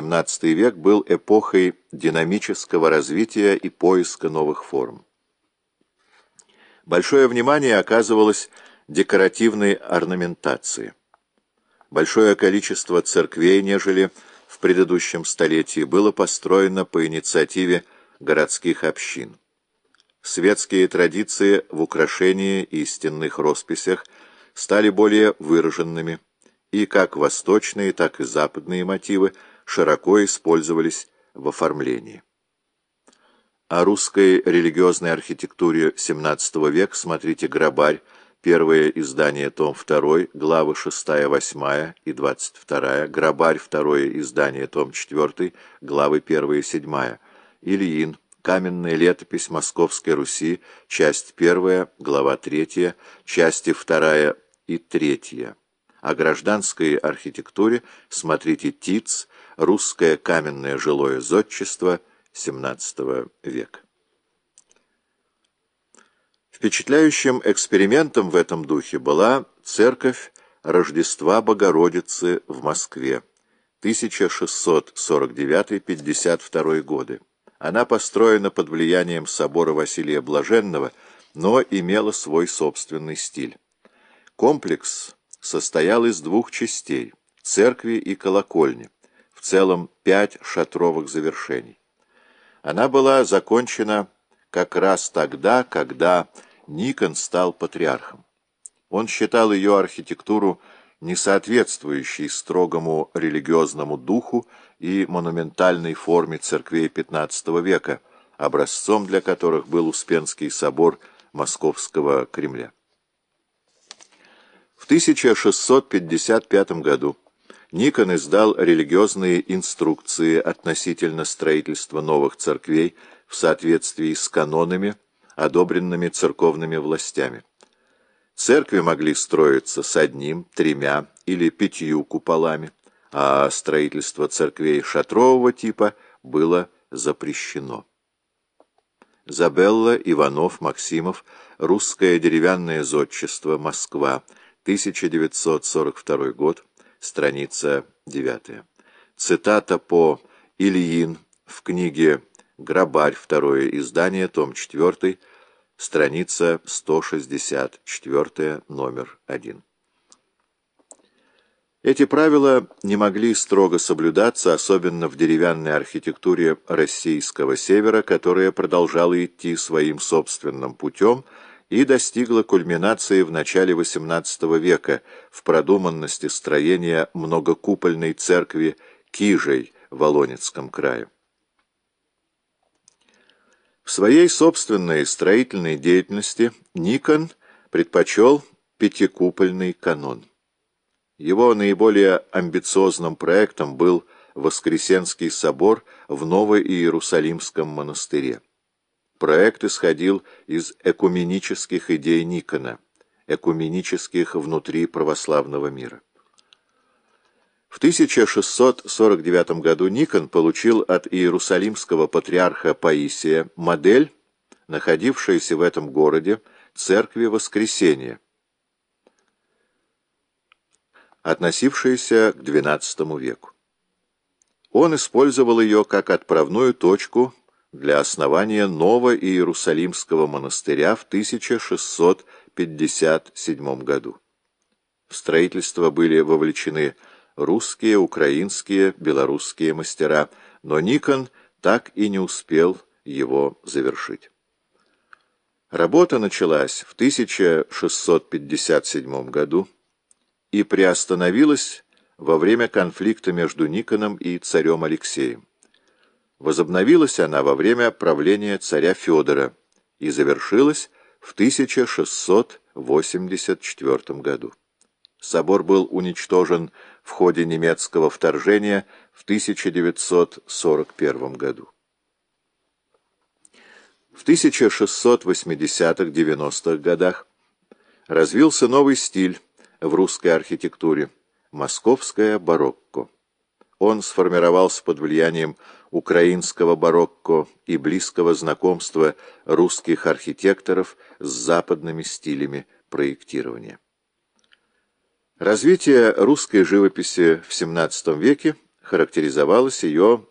XVII век был эпохой динамического развития и поиска новых форм. Большое внимание оказывалось декоративной орнаментации. Большое количество церквей, нежели в предыдущем столетии, было построено по инициативе городских общин. Светские традиции в украшении и стенных росписях стали более выраженными, и как восточные, так и западные мотивы широко использовались в оформлении. О русской религиозной архитектуре XVII века смотрите «Грабарь», первое издание, том 2, главы 6-8 и 22, «Грабарь», второе издание, том 4, главы 1 и 7, Ильин, Каменная летопись Московской Руси, часть 1, глава 3, части 2 и 3. О гражданской архитектуре смотрите ТИЦ «Русское каменное жилое зодчество» XVII века. Впечатляющим экспериментом в этом духе была церковь Рождества Богородицы в Москве 1649-52 годы. Она построена под влиянием собора Василия Блаженного, но имела свой собственный стиль. Комплекс состоял из двух частей – церкви и колокольни, в целом пять шатровых завершений. Она была закончена как раз тогда, когда Никон стал патриархом. Он считал ее архитектуру не соответствующей строгому религиозному духу и монументальной форме церквей XV века, образцом для которых был Успенский собор Московского Кремля. В 1655 году Никон издал религиозные инструкции относительно строительства новых церквей в соответствии с канонами, одобренными церковными властями. Церкви могли строиться с одним, тремя или пятью куполами, а строительство церквей шатрового типа было запрещено. Забелла, Иванов, Максимов, «Русское деревянное зодчество. Москва», 1942 год, страница 9. Цитата по Ильин в книге «Грабарь», второе издание, том 4, страница 164, номер 1. Эти правила не могли строго соблюдаться, особенно в деревянной архитектуре российского севера, которая продолжала идти своим собственным путем и достигла кульминации в начале XVIII века в продуманности строения многокупольной церкви Кижей в Волонецком крае. В своей собственной строительной деятельности Никон предпочел пятикупольный канон. Его наиболее амбициозным проектом был Воскресенский собор в Ново-Иерусалимском монастыре. Проект исходил из экуменических идей Никона, экуменических внутри православного мира. В 1649 году Никон получил от иерусалимского патриарха Паисия модель, находившаяся в этом городе, церкви Воскресения, относившаяся к XII веку. Он использовал ее как отправную точку для основания Ново-Иерусалимского монастыря в 1657 году. В строительство были вовлечены русские, украинские, белорусские мастера, но Никон так и не успел его завершить. Работа началась в 1657 году и приостановилась во время конфликта между Никоном и царем Алексеем. Возобновилась она во время правления царя Федора и завершилась в 1684 году. Собор был уничтожен в ходе немецкого вторжения в 1941 году. В 1680-90-х годах развился новый стиль в русской архитектуре – московское барокко. Он сформировался под влиянием украинского барокко и близкого знакомства русских архитекторов с западными стилями проектирования. Развитие русской живописи в XVII веке характеризовалась ее